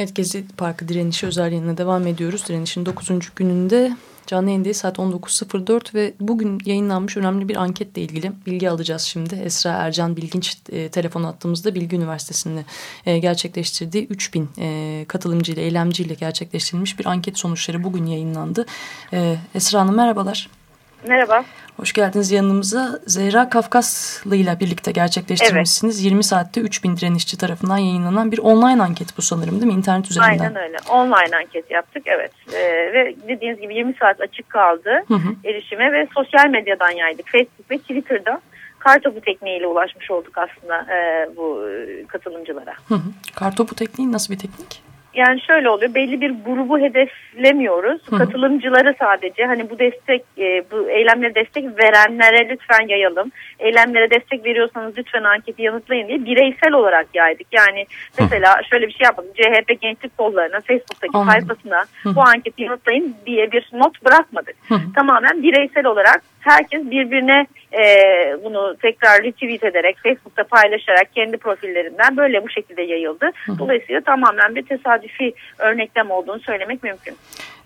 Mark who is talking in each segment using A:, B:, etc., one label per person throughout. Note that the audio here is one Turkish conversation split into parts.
A: Evet Gezi Parkı direnişi özel yayına devam ediyoruz. Direnişin 9. gününde canlı yayındayız saat 19.04 ve bugün yayınlanmış önemli bir anketle ilgili bilgi alacağız şimdi. Esra Ercan Bilginç e, telefon attığımızda Bilgi Üniversitesi'nde e, gerçekleştirdiği 3000 e, katılımcıyla, eylemciyle gerçekleştirilmiş bir anket sonuçları bugün yayınlandı. E, Esra Hanım merhabalar.
B: Merhaba.
A: Hoş geldiniz yanımıza. Zehra Kafkaslı ile birlikte gerçekleştirmişsiniz. Evet. 20 saatte 3000 direnişçi tarafından yayınlanan bir online anket bu sanırım değil mi? İnternet üzerinden.
B: Aynen öyle. Online anket yaptık evet. Ee, ve dediğiniz gibi 20 saat açık kaldı hı hı. erişime ve sosyal medyadan yaydık. Facebook ve Twitter'da kartopu tekniğiyle ulaşmış olduk aslında e, bu katılımcılara.
A: Hı hı. Kartopu tekniği nasıl bir teknik?
B: Yani şöyle oluyor belli bir grubu hedeflemiyoruz. Hı. Katılımcıları sadece hani bu destek e, bu eylemlere destek verenlere lütfen yayalım. Eylemlere destek veriyorsanız lütfen anketi yanıtlayın diye bireysel olarak yaydık. Yani mesela Hı. şöyle bir şey yapalım. CHP Gençlik Kolları'nın Facebook'taki Anladım. sayfasına Hı. bu anketi yanıtlayın diye bir not bırakmadık. Hı. Tamamen bireysel olarak herkes birbirine e, bunu tekrar retweet ederek Facebook'ta paylaşarak kendi profillerinden böyle bu şekilde yayıldı. Dolayısıyla tamamen bir tesadüfi örneklem olduğunu söylemek mümkün.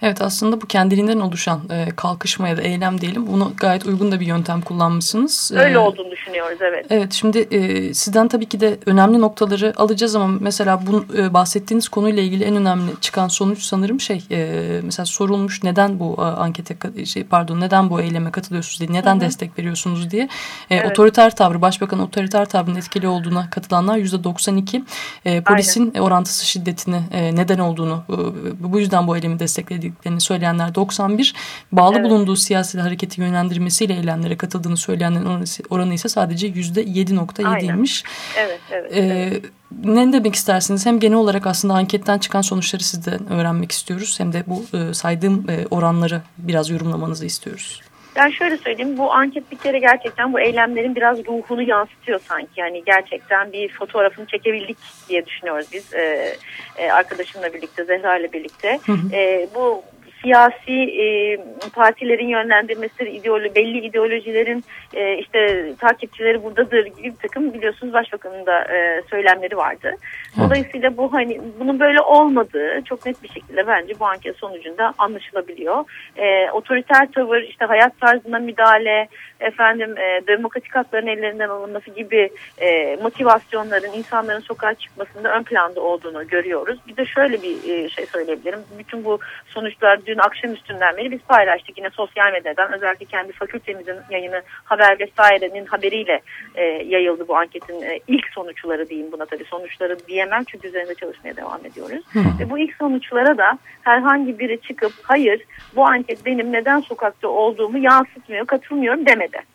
A: Evet aslında bu kendiliğinden oluşan e, kalkışma ya da eylem diyelim. Bunu gayet uygun da bir yöntem kullanmışsınız.
B: E, Öyle ee, olduğunu düşünüyoruz evet.
A: Evet şimdi e, sizden tabii ki de önemli noktaları alacağız ama mesela bu e, bahsettiğiniz konuyla ilgili en önemli çıkan sonuç sanırım şey e, mesela sorulmuş neden bu ankete şey, pardon neden bu eyleme katılıyorsunuz diye neden Hı -hı. destek veriyorsunuz diye. E, evet. Otoriter tavrı başbakan otoriter tavrının etkili olduğuna katılanlar yüzde 92 e, polisin Aynen. orantısı şiddetini e, neden olduğunu e, bu yüzden bu eylemi destekledi verdiklerini söyleyenler 91. Bağlı evet. bulunduğu siyasi hareketi yönlendirmesiyle eylemlere katıldığını söyleyenlerin oranı ise sadece %7.7'ymiş.
B: Evet, evet, ee, evet.
A: Ne demek istersiniz? Hem genel olarak aslında anketten çıkan sonuçları sizden öğrenmek istiyoruz. Hem de bu e, saydığım e, oranları biraz yorumlamanızı istiyoruz.
B: Ben şöyle söyleyeyim bu anket bir kere gerçekten bu eylemlerin biraz ruhunu yansıtıyor sanki. Yani gerçekten bir fotoğrafını çekebildik diye düşünüyoruz biz ee, e, arkadaşımla birlikte Zehra ile birlikte. Hı hı. E, bu siyasi e, partilerin yönlendirmesi, ideolo belli ideolojilerin e, işte takipçileri buradadır gibi bir takım biliyorsunuz başbakanın da e, söylemleri vardı. Dolayısıyla bu hani bunun böyle olmadığı çok net bir şekilde bence bu anket sonucunda anlaşılabiliyor. E, otoriter tavır, işte hayat tarzına müdahale, efendim e, demokratik hakların ellerinden alınması gibi e, motivasyonların insanların sokağa çıkmasında ön planda olduğunu görüyoruz. Bir de şöyle bir e, şey söyleyebilirim. Bütün bu sonuçlar dün akşam üstünden beri biz paylaştık yine sosyal medyadan özellikle kendi fakültemizin yayını haber vesairenin haberiyle e, yayıldı bu anketin e, ilk sonuçları diyeyim buna tabii sonuçları diyemem çünkü üzerinde çalışmaya devam ediyoruz. Hı. Ve bu ilk sonuçlara da herhangi biri çıkıp hayır bu anket benim neden sokakta olduğumu yansıtmıyor katılmıyorum demedi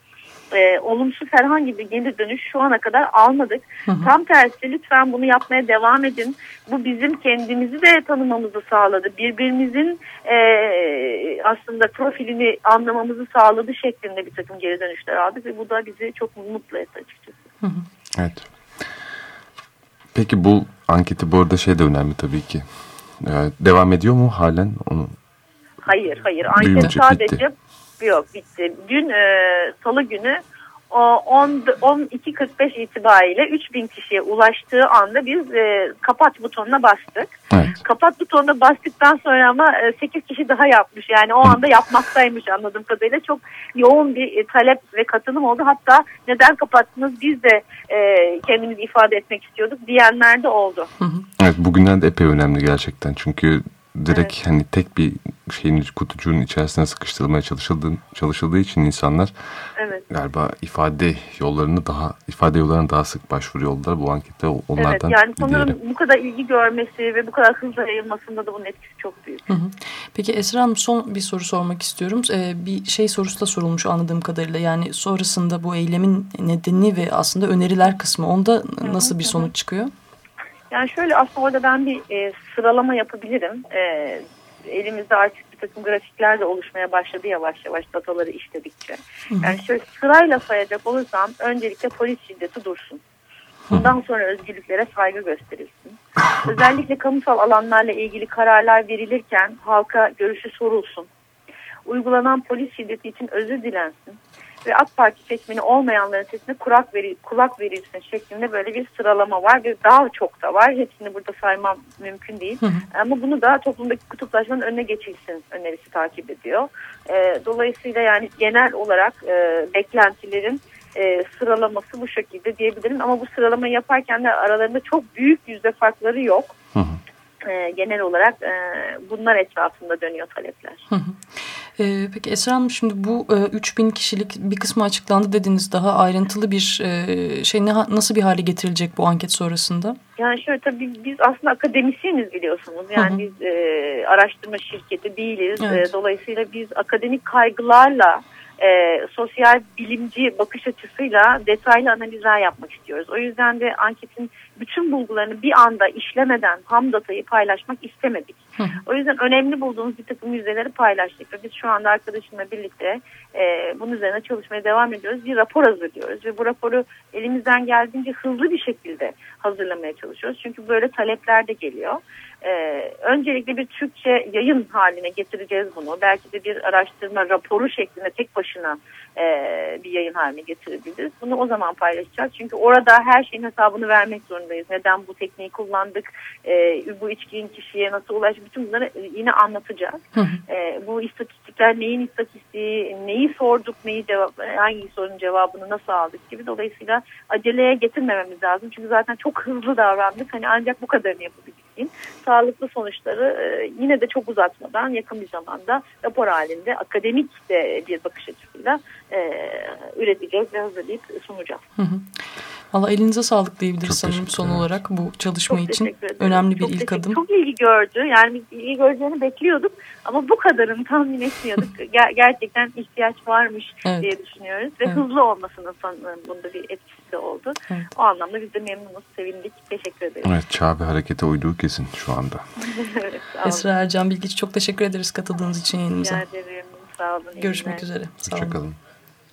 B: e, olumsuz herhangi bir geri dönüş şu ana kadar almadık. Hı hı. Tam tersi lütfen bunu yapmaya devam edin. Bu bizim kendimizi de tanımamızı sağladı. Birbirimizin e, aslında profilini anlamamızı sağladı şeklinde bir takım geri dönüşler aldık ve bu da bizi çok mutlu etti açıkçası. Hı hı.
C: Evet. Peki bu anketi bu arada şey de önemli tabii ki. Ee, devam ediyor mu halen onu?
B: Hayır, hayır. Anket sadece bitti yok bitti. Dün e, salı günü o 12.45 itibariyle 3000 kişiye ulaştığı anda biz e, kapat butonuna bastık. Evet. Kapat butonuna bastıktan sonra ama e, 8 kişi daha yapmış. Yani o anda yapmaktaymış anladığım kadarıyla. Çok yoğun bir e, talep ve katılım oldu. Hatta neden kapattınız biz de e, kendimizi ifade etmek istiyorduk diyenler de oldu.
C: Evet bugünden de epey önemli gerçekten. Çünkü direkt evet. hani tek bir şeyin kutucuğun içerisine sıkıştırılmaya çalışıldığı, çalışıldığı için insanlar evet. galiba ifade yollarını daha ifade yollarına daha sık başvuruyorlar bu ankette onlardan. Evet
B: yani sanırım diyelim. bu kadar ilgi görmesi ve bu kadar hızla yayılmasında da bunun etkisi çok büyük. Hı hı.
A: Peki Esra Hanım son bir soru sormak istiyorum. Ee, bir şey sorusu da sorulmuş anladığım kadarıyla yani sonrasında bu eylemin nedeni ve aslında öneriler kısmı onda nasıl bir sonuç çıkıyor?
B: Yani şöyle aslında orada ben bir e, sıralama yapabilirim. E, elimizde artık bir takım grafikler de oluşmaya başladı yavaş yavaş dataları işledikçe. Yani şöyle sırayla sayacak olursam öncelikle polis şiddeti dursun. Bundan sonra özgürlüklere saygı gösterilsin. Özellikle kamusal alanlarla ilgili kararlar verilirken halka görüşü sorulsun. Uygulanan polis şiddeti için özür dilensin. Ve AK Parti seçmeni olmayanların sesine kulak, veri, kulak verilsin şeklinde böyle bir sıralama var ve daha çok da var. Hepsini burada saymam mümkün değil. Hı hı. Ama bunu da toplumdaki kutuplaşmanın önüne geçilsin önerisi takip ediyor. E, dolayısıyla yani genel olarak e, beklentilerin e, sıralaması bu şekilde diyebilirim. Ama bu sıralamayı yaparken de aralarında çok büyük yüzde farkları yok. Hı hı. E, genel olarak e, bunlar etrafında dönüyor talepler. Hı hı.
A: Ee, peki Esra Hanım şimdi bu e, 3000 kişilik bir kısmı açıklandı dediniz. Daha ayrıntılı bir e, şey ne, nasıl bir hale getirilecek bu anket sonrasında?
B: Yani şöyle tabii biz aslında akademisyeniz biliyorsunuz. Yani hı hı. biz e, araştırma şirketi değiliz. Evet. E, dolayısıyla biz akademik kaygılarla e, sosyal bilimci bakış açısıyla detaylı analizler yapmak istiyoruz. O yüzden de anketin bütün bulgularını bir anda işlemeden ham datayı paylaşmak istemedik. o yüzden önemli bulduğumuz bir takım yüzdeleri paylaştık ve biz şu anda arkadaşımla birlikte e, bunun üzerine çalışmaya devam ediyoruz. Bir rapor hazırlıyoruz ve bu raporu elimizden geldiğince hızlı bir şekilde hazırlamaya çalışıyoruz. Çünkü böyle talepler de geliyor. Ee, öncelikle bir Türkçe yayın haline getireceğiz bunu. Belki de bir araştırma raporu şeklinde tek başına e, bir yayın haline getirebiliriz. Bunu o zaman paylaşacağız. Çünkü orada her şeyin hesabını vermek zorundayız. Neden bu tekniği kullandık, e, bu içkiğin kişiye nasıl ulaştı, bütün bunları yine anlatacağız. E, bu istatistikler neyin istatistiği, neyi sorduk, neyi cevap, hangi sorunun cevabını nasıl aldık gibi. Dolayısıyla aceleye getirmememiz lazım. Çünkü zaten çok hızlı davrandık. Hani ancak bu kadarını yapabildik sağlıklı sonuçları e, yine de çok uzatmadan yakın bir zamanda rapor halinde akademik de bir bakış açısıyla e, üreteceğiz ve hazırlayıp sunacağız. Hı hı.
A: Valla elinize sağlık diyebiliriz sanırım son olarak bu çalışma çok için. Önemli bir çok ilk adım.
B: Çok ilgi gördü. Yani ilgi göreceğini bekliyorduk ama bu kadarını tahmin etmiyorduk. Ger gerçekten ihtiyaç varmış evet. diye düşünüyoruz. Ve evet. hızlı olmasının sanırım bunda bir etkisi de oldu. Evet. O anlamda biz de memnunuz, sevindik. Teşekkür ederiz.
C: Evet, çağ ve harekete uyduğu kesin şu anda.
A: evet, Esra Ercan Bilgiç çok teşekkür ederiz katıldığınız için yayınımıza.
B: Rica ederim. Sağ olun.
A: Görüşmek üzere.
C: Hoşçakalın.